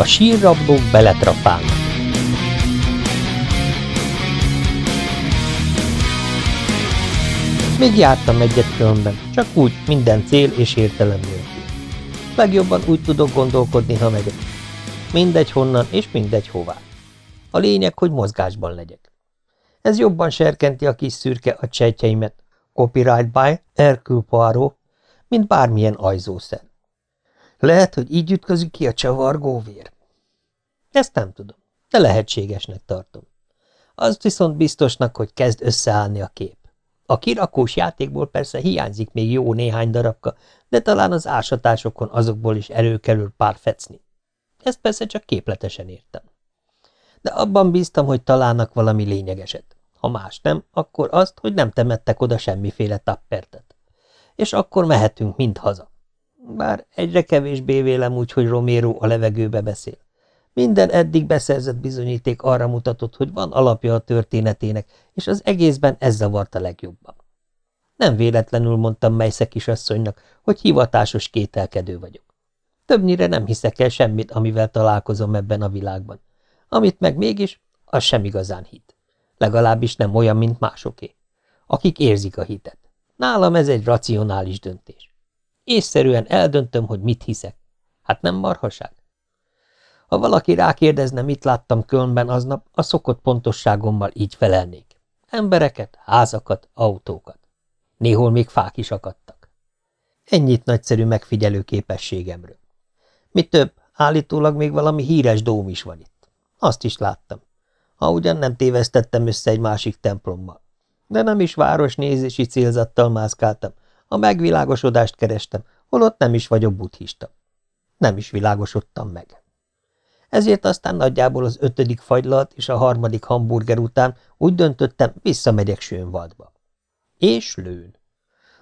A sírrablók beletrafálnak. Még jártam egyet különben, csak úgy, minden cél és értelem nélkül. Legjobban úgy tudok gondolkodni, ha megyek. Mindegy honnan, és mindegy hová. A lényeg, hogy mozgásban legyek. Ez jobban serkenti a kis szürke a csejtjeimet, copyright by Hercule Poirot, mint bármilyen ajzószer. Lehet, hogy így ütközik ki a csavargó. Ezt nem tudom, de lehetségesnek tartom. Azt viszont biztosnak, hogy kezd összeállni a kép. A kirakós játékból persze hiányzik még jó néhány darabka, de talán az ásatásokon azokból is előkerül pár fecni. Ezt persze csak képletesen értem. De abban bíztam, hogy találnak valami lényegeset. Ha más nem, akkor azt, hogy nem temettek oda semmiféle tappertet. És akkor mehetünk mind haza. Bár egyre kevésbé vélem úgy, hogy Romero a levegőbe beszél. Minden eddig beszerzett bizonyíték arra mutatott, hogy van alapja a történetének, és az egészben ez zavarta legjobban. Nem véletlenül mondtam Mejsze kisasszonynak, hogy hivatásos kételkedő vagyok. Többnyire nem hiszek el semmit, amivel találkozom ebben a világban. Amit meg mégis, az sem igazán hit. Legalábbis nem olyan, mint másoké. Akik érzik a hitet. Nálam ez egy racionális döntés. Észszerűen eldöntöm, hogy mit hiszek. Hát nem marhaság? Ha valaki rákérdezne, mit láttam Kölnben aznap, a szokott pontosságommal így felelnék. Embereket, házakat, autókat. Néhol még fák is akadtak. Ennyit nagyszerű megfigyelő képességemről. Mi több, állítólag még valami híres dóm is van itt. Azt is láttam. Ha ugyan nem tévesztettem össze egy másik templommal. De nem is városnézési célzattal mászkáltam. A megvilágosodást kerestem, holott nem is vagyok buddhista. Nem is világosodtam meg. Ezért aztán nagyjából az ötödik fagylalt és a harmadik hamburger után úgy döntöttem, visszamegyek Sönvaldba. És lőn.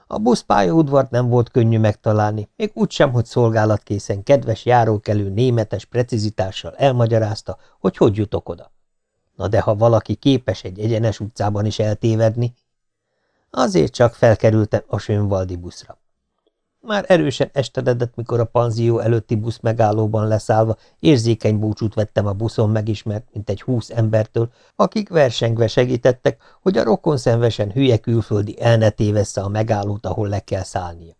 A buszpályaudvart nem volt könnyű megtalálni, még úgysem, hogy szolgálatkészen kedves járókelő németes precizitással elmagyarázta, hogy hogy jutok oda. Na de ha valaki képes egy egyenes utcában is eltévedni, azért csak felkerültem a Sönvaldi buszra. Már erősen esteledett, mikor a panzió előtti busz megállóban leszállva érzékeny búcsút vettem a buszon megismert, mint egy húsz embertől, akik versengve segítettek, hogy a rokonszenvesen hülye külföldi el ne tévessze a megállót, ahol le kell szállnia.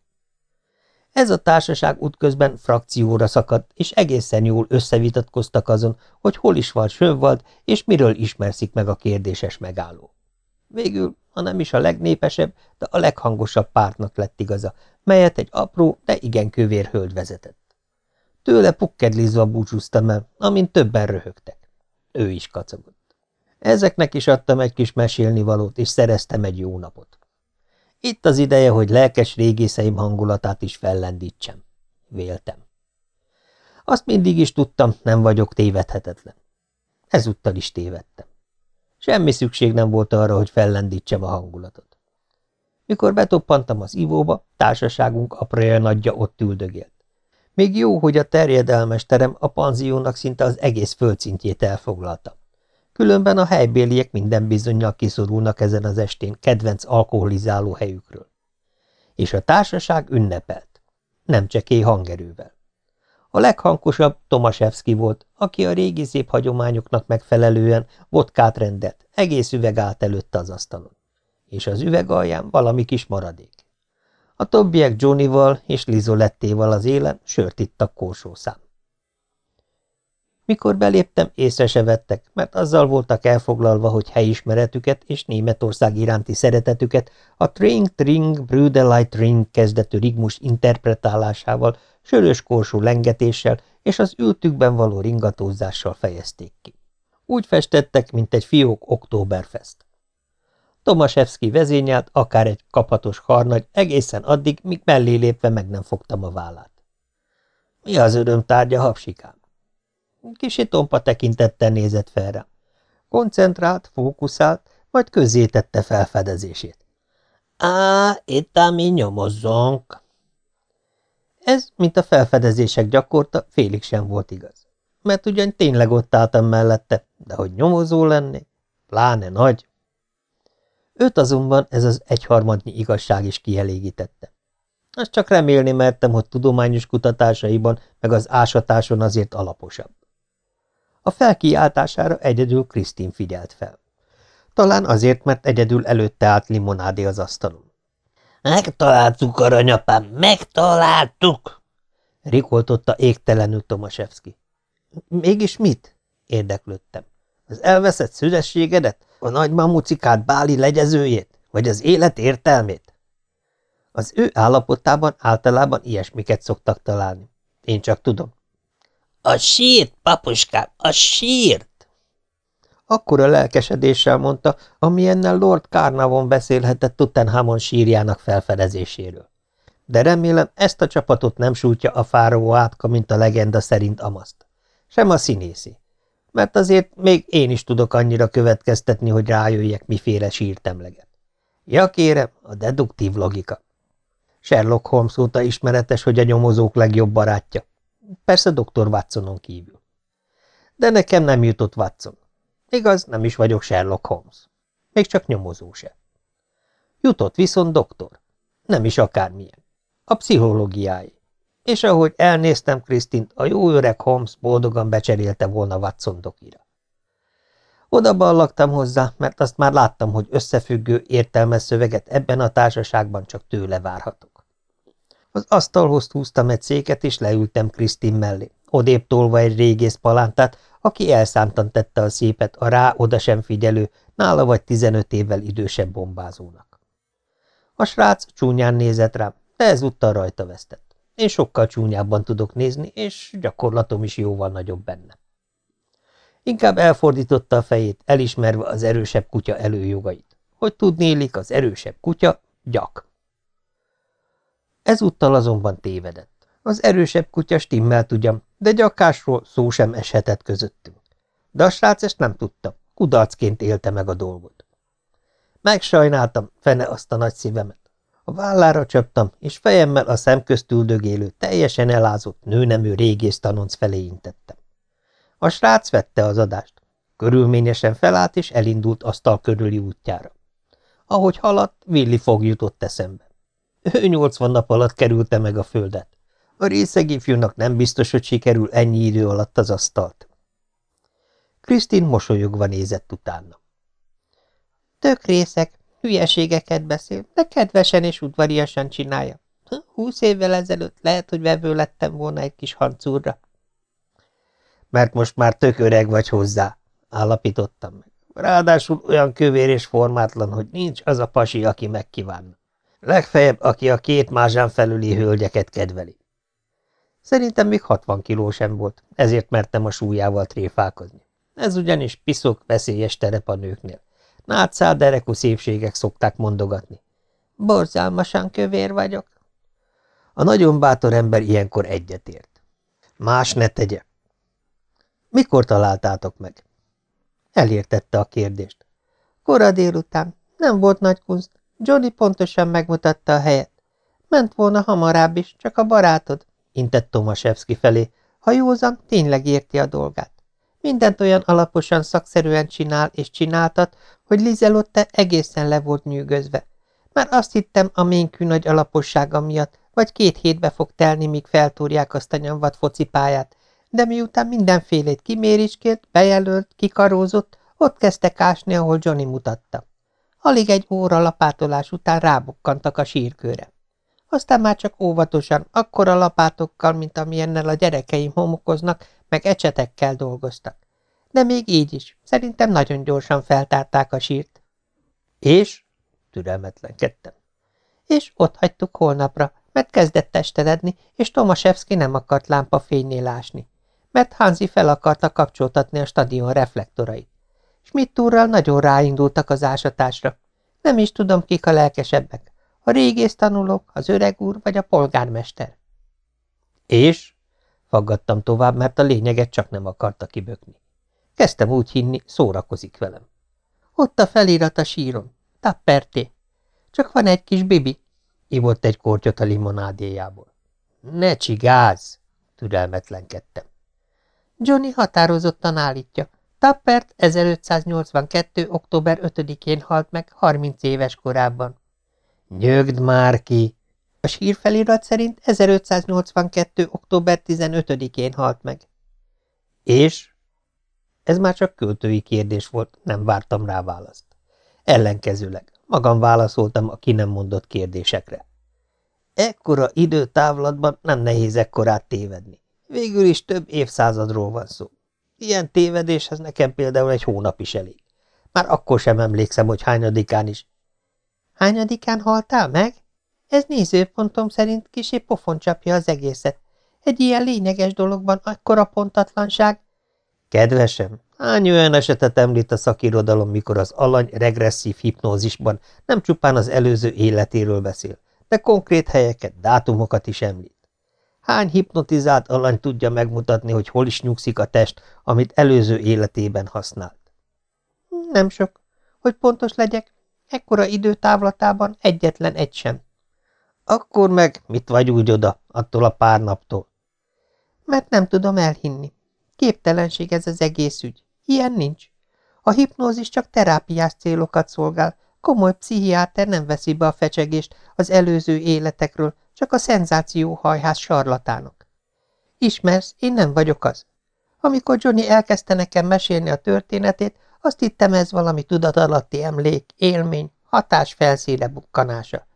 Ez a társaság útközben frakcióra szakadt, és egészen jól összevitatkoztak azon, hogy hol is van Sönvald, és miről ismerszik meg a kérdéses megálló. Végül, ha nem is a legnépesebb, de a leghangosabb pártnak lett igaza, melyet egy apró, de igen kövér hölgy vezetett. Tőle pukkedlizva búcsúztam el, amint többen röhögtek. Ő is kacagott. Ezeknek is adtam egy kis mesélnivalót, és szereztem egy jó napot. Itt az ideje, hogy lelkes régészeim hangulatát is fellendítsem. Véltem. Azt mindig is tudtam, nem vagyok tévedhetetlen. Ezúttal is tévedtem. Semmi szükség nem volt arra, hogy fellendítsem a hangulatot. Mikor betoppantam az ivóba, társaságunk apraja nagyja ott üldögélt. Még jó, hogy a terjedelmes terem a panziónak szinte az egész földszintjét elfoglalta. Különben a helybéliek minden bizonyal kiszorulnak ezen az estén kedvenc alkoholizáló helyükről. És a társaság ünnepelt. Nem csekély hangerővel. A leghangosabb Tomaszewski volt, aki a régi szép hagyományoknak megfelelően vodkát rendelt, egész üveg állt előtte az asztalon. És az üveg alján valami kis maradék. A többiek Johnnyval és Lizolettéval az élen sört ittak korsószám. Mikor beléptem, észre se vettek, mert azzal voltak elfoglalva, hogy helyismeretüket és Németország iránti szeretetüket a Tring Tring Brüdelite Ring kezdetű rigmus interpretálásával, sörös korsó lengetéssel és az ültükben való ringatózással fejezték ki. Úgy festettek, mint egy fiók Oktoberfest. Tomaszewski vezényelt, akár egy kaphatos harnagy, egészen addig, míg mellé lépve meg nem fogtam a vállát. Mi az öröm tárgya, hapsikám? Kisi tompa tekintettel nézett fel rá. Koncentrált, fókuszált, majd közzétette felfedezését. Á, itt mi nyomozzunk. Ez, mint a felfedezések gyakorta, félig sem volt igaz. Mert ugyan tényleg ott álltam mellette, de hogy nyomozó lennék, pláne nagy. Őt azonban ez az egyharmadnyi igazság is kielégítette. Azt csak remélni mertem, hogy tudományos kutatásaiban meg az ásatáson azért alaposabb. A felkiáltására egyedül Krisztin figyelt fel. Talán azért, mert egyedül előtte állt limonádé az asztalon. – Megtaláltuk, aranyapám, megtaláltuk! – rikoltotta égtelenül Tomaszewski. – Mégis mit? – érdeklődtem. – Az elveszett szüzességedet? A nagymamucikát báli legyezőjét? Vagy az élet értelmét? Az ő állapotában általában ilyesmiket szoktak találni. Én csak tudom. A sírt, papuskám, a sírt! Akkora lelkesedéssel mondta, amilyennel Lord Carnavon beszélhetett Tutenhamon sírjának felfedezéséről. De remélem ezt a csapatot nem sújtja a fáraó átka, mint a legenda szerint Amaszt. Sem a színészi. Mert azért még én is tudok annyira következtetni, hogy rájöjjek, miféle sírt emleget. Ja kérem, a deduktív logika. Sherlock Holmes óta ismeretes, hogy a nyomozók legjobb barátja. Persze dr. Watsonon kívül. De nekem nem jutott Watson. Igaz, nem is vagyok Sherlock Holmes. Még csak nyomozó se. Jutott viszont doktor. Nem is akármilyen. A pszichológiái. És ahogy elnéztem Krisztint, a jó öreg Holmes boldogan becserélte volna Watson dokira. Oda ballagtam hozzá, mert azt már láttam, hogy összefüggő, értelmes szöveget ebben a társaságban csak tőle várhatok. Az asztalhoz húztam egy széket, és leültem Krisztin mellé, odébb tolva egy régész palántát, aki elszántan tette a szépet a rá oda sem figyelő, nála vagy tizenöt évvel idősebb bombázónak. A srác csúnyán nézett rám, de ezúttal rajta vesztett. Én sokkal csúnyábban tudok nézni, és gyakorlatom is jóval nagyobb benne. Inkább elfordította a fejét, elismerve az erősebb kutya előjogait. Hogy tudnélik, az erősebb kutya gyak. Ezúttal azonban tévedett. Az erősebb kutya stimmel ugyan, de gyakásról szó sem eshetett közöttünk. De a srác ezt nem tudta, kudarcként élte meg a dolgot. Megsajnáltam, fene azt a nagy szívemet. A vállára csaptam, és fejemmel a szemközt üldögélő, teljesen elázott nőnemű régész tanonc felé intettem. A srác vette az adást. Körülményesen felállt, és elindult asztal körüli útjára. Ahogy haladt, Willi fog jutott eszembe. Ő nyolcvan nap alatt kerülte meg a földet. A részegi fiúnak nem biztos, hogy sikerül ennyi idő alatt az asztalt. Krisztin mosolyogva nézett utána. Tök részek, hülyeségeket beszél, de kedvesen és udvariasan csinálja. Húsz évvel ezelőtt lehet, hogy vevő lettem volna egy kis hancúrra. Mert most már tök öreg vagy hozzá, állapítottam meg. Ráadásul olyan kövér és formátlan, hogy nincs az a pasi, aki megkívánna. Legfeljebb, aki a két mázsán felüli hölgyeket kedveli. Szerintem még 60 kiló sem volt, ezért mertem a súlyával tréfálkozni. Ez ugyanis piszok, veszélyes terep a nőknél. Nátszál derekú szépségek szokták mondogatni. Borzalmasan kövér vagyok. A nagyon bátor ember ilyenkor egyetért. Más ne tegye. Mikor találtátok meg? Elértette a kérdést. Kora délután. Nem volt nagy kunst. Johnny pontosan megmutatta a helyet. Ment volna hamarabb is, csak a barátod, intett Tomaszewski felé. Ha józan, tényleg érti a dolgát. Mindent olyan alaposan, szakszerűen csinál és csináltat, hogy Lizelotte egészen le volt nyűgözve. Már azt hittem a ménkű nagy alapossága miatt, vagy két hétbe fog telni, míg feltúrják azt a nyomvat focipályát, de miután mindenfélét kimériskélt, bejelölt, kikarózott, ott kezdtek ásni, ahol Johnny mutatta. Alig egy óra lapátolás után rábukkantak a sírkőre. Aztán már csak óvatosan, akkora lapátokkal, mint amilyennel a gyerekeim homokoznak, meg ecsetekkel dolgoztak. De még így is, szerintem nagyon gyorsan feltárták a sírt. És? Türelmetlenkedtem. És ott hagytuk holnapra, mert kezdett testeledni, és Tomaszewski nem akart lámpafénynél ásni, mert Hanzi fel akarta kapcsoltatni a stadion reflektorait. Schmidt úrral nagyon ráindultak az ásatásra. Nem is tudom, kik a lelkesebbek. A régész tanulók, az öreg úr vagy a polgármester. És? Faggattam tovább, mert a lényeget csak nem akarta kibökni. Kezdtem úgy hinni, szórakozik velem. Ott a felirat a síron. Tapperté. Csak van egy kis bibi. Ivott egy kortyot a limonádéjából. Ne csigáz! Türelmetlenkedtem. Johnny határozottan állítja, Tappert 1582. október 5-én halt meg 30 éves korában. Nyögd már ki! A sírfelirat szerint 1582. október 15-én halt meg. És? ez már csak költői kérdés volt, nem vártam rá választ. Ellenkezőleg, magam válaszoltam a ki nem mondott kérdésekre. Ekkora időtávlatban nem nehéz ekkorát tévedni. Végül is több évszázadról van szó. Ilyen tévedéshez nekem például egy hónap is elég. Már akkor sem emlékszem, hogy hányadikán is. Hányadikán haltál meg? Ez nézőpontom szerint kisé pofon csapja az egészet. Egy ilyen lényeges dologban akkora pontatlanság. Kedvesem, hány olyan esetet említ a szakirodalom, mikor az alany regresszív hipnózisban nem csupán az előző életéről beszél, de konkrét helyeket, dátumokat is említ. Hány hipnotizált alany tudja megmutatni, hogy hol is nyugszik a test, amit előző életében használt? Nem sok. Hogy pontos legyek, ekkora időtávlatában egyetlen egy sem. Akkor meg mit vagy úgy oda, attól a pár naptól? Mert nem tudom elhinni. Képtelenség ez az egész ügy. Ilyen nincs. A hipnózis csak terápiás célokat szolgál, komoly pszichiáter nem veszi be a fecsegést az előző életekről, csak a szenzációhajház sarlatánok. Ismersz, én nem vagyok az. Amikor Johnny elkezdte nekem mesélni a történetét, azt hittem ez valami tudatalatti emlék, élmény, hatás felszíre bukkanása.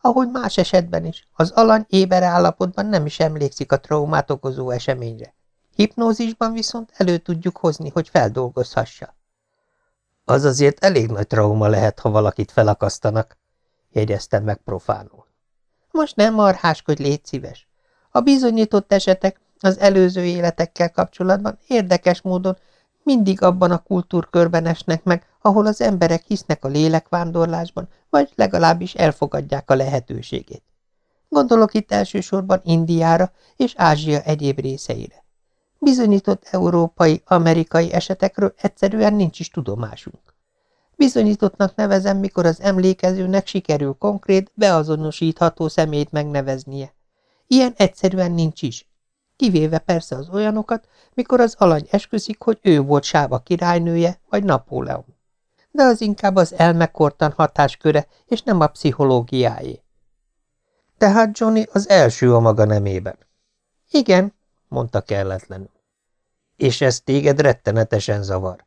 Ahogy más esetben is, az alany éber állapotban nem is emlékszik a traumát okozó eseményre. Hipnózisban viszont elő tudjuk hozni, hogy feldolgozhassa. Az azért elég nagy trauma lehet, ha valakit felakasztanak, jegyeztem meg profánul. Most nem marháskodj, légy szíves. A bizonyított esetek az előző életekkel kapcsolatban érdekes módon mindig abban a kultúrkörben esnek meg, ahol az emberek hisznek a lélekvándorlásban, vagy legalábbis elfogadják a lehetőségét. Gondolok itt elsősorban Indiára és Ázsia egyéb részeire. Bizonyított európai, amerikai esetekről egyszerűen nincs is tudomásunk. Bizonyítottnak nevezem, mikor az emlékezőnek sikerül konkrét, beazonosítható szemét megneveznie. Ilyen egyszerűen nincs is. Kivéve persze az olyanokat, mikor az alany esküszik, hogy ő volt Sáva királynője, vagy Napóleon. De az inkább az elmekortan hatásköre, és nem a pszichológiáé. Tehát Johnny az első a maga nemében. Igen, mondta kelletlenül. És ez téged rettenetesen zavar.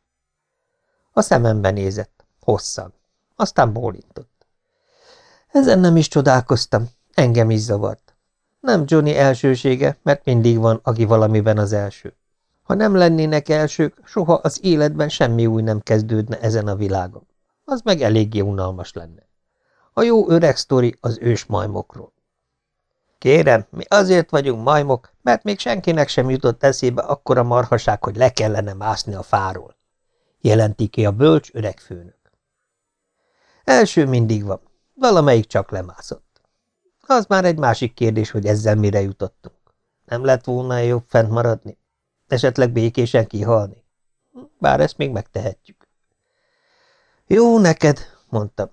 A szemembe nézett. Hosszan. Aztán bólintott. Ezen nem is csodálkoztam, engem is zavart. Nem Johnny elsősége, mert mindig van, aki valamiben az első. Ha nem lennének elsők, soha az életben semmi új nem kezdődne ezen a világon. Az meg eléggé unalmas lenne. A jó öreg sztori az ős majmokról. Kérem, mi azért vagyunk majmok, mert még senkinek sem jutott eszébe akkora marhaság, hogy le kellene mászni a fáról, jelenti ki a bölcs öreg főnök. Első mindig van. Valamelyik csak lemászott. Az már egy másik kérdés, hogy ezzel mire jutottunk. Nem lett volna jobb fent maradni? Esetleg békésen kihalni? Bár ezt még megtehetjük. Jó neked, mondtam.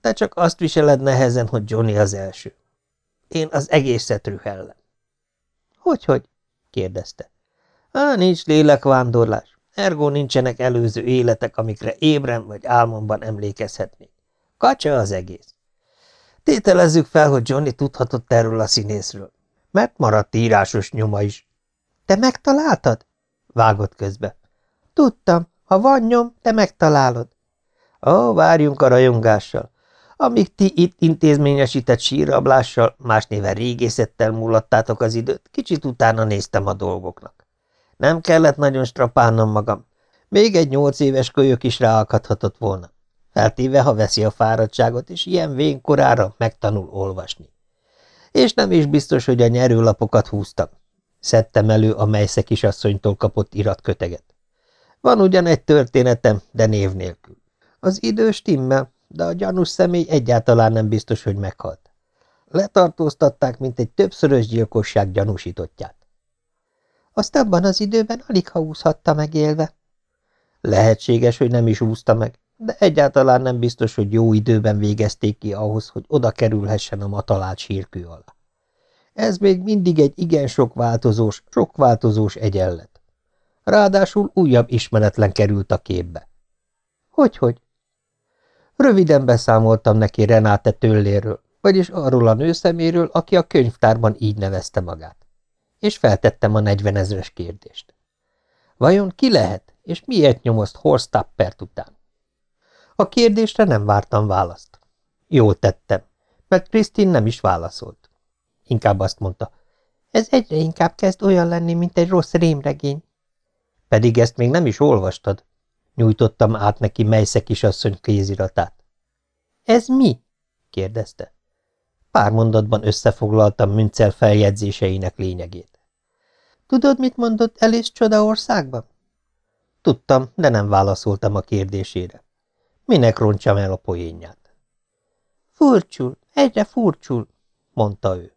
Te csak azt viseled nehezen, hogy Johnny az első. Én az egészet rühellem. Hogy-hogy? kérdezte. Á, nincs lélekvándorlás. Ergo nincsenek előző életek, amikre ébren vagy álmomban emlékezhetnék. Kacsa az egész. Tételezzük fel, hogy Johnny tudhatott erről a színészről, mert maradt írásos nyoma is. Te megtaláltad? Vágott közbe. Tudtam, ha van nyom, te megtalálod. Ó, várjunk a rajongással. Amíg ti itt intézményesített sírablással, más néven régészettel múlattátok az időt, kicsit utána néztem a dolgoknak. Nem kellett nagyon strapálnom magam. Még egy nyolc éves kölyök is ráakadhatott volna feltéve, ha veszi a fáradtságot, és ilyen vén korára megtanul olvasni. És nem is biztos, hogy a nyerőlapokat húztam. Szedtem elő a melysze kisasszonytól kapott iratköteget. Van ugyan egy történetem, de név nélkül. Az idő stimmel, de a gyanús személy egyáltalán nem biztos, hogy meghalt. Letartóztatták, mint egy többszörös gyilkosság gyanúsítottját. Azt abban az időben alig ha úszhatta meg élve. Lehetséges, hogy nem is úszta meg, de egyáltalán nem biztos, hogy jó időben végezték ki ahhoz, hogy oda kerülhessen a matalált sírkő alá. Ez még mindig egy igen sok változós, sok változós egyenlet. Ráadásul újabb ismeretlen került a képbe. Hogy-hogy? Röviden beszámoltam neki Renáte tőléről, vagyis arról a nőszeméről, aki a könyvtárban így nevezte magát. És feltettem a negyvenezres kérdést. Vajon ki lehet, és miért nyomozt Horst Tappert után? A kérdésre nem vártam választ. Jól tettem, mert Krisztin nem is válaszolt. Inkább azt mondta, ez egyre inkább kezd olyan lenni, mint egy rossz rémregény. Pedig ezt még nem is olvastad. Nyújtottam át neki Mejsze kisasszony kéziratát. Ez mi? kérdezte. Pár mondatban összefoglaltam Müncel feljegyzéseinek lényegét. Tudod, mit mondott Elis Csodaországban? Tudtam, de nem válaszoltam a kérdésére. Minek roncsam el a poénját? Furcsul, egyre furcsul, mondta ő.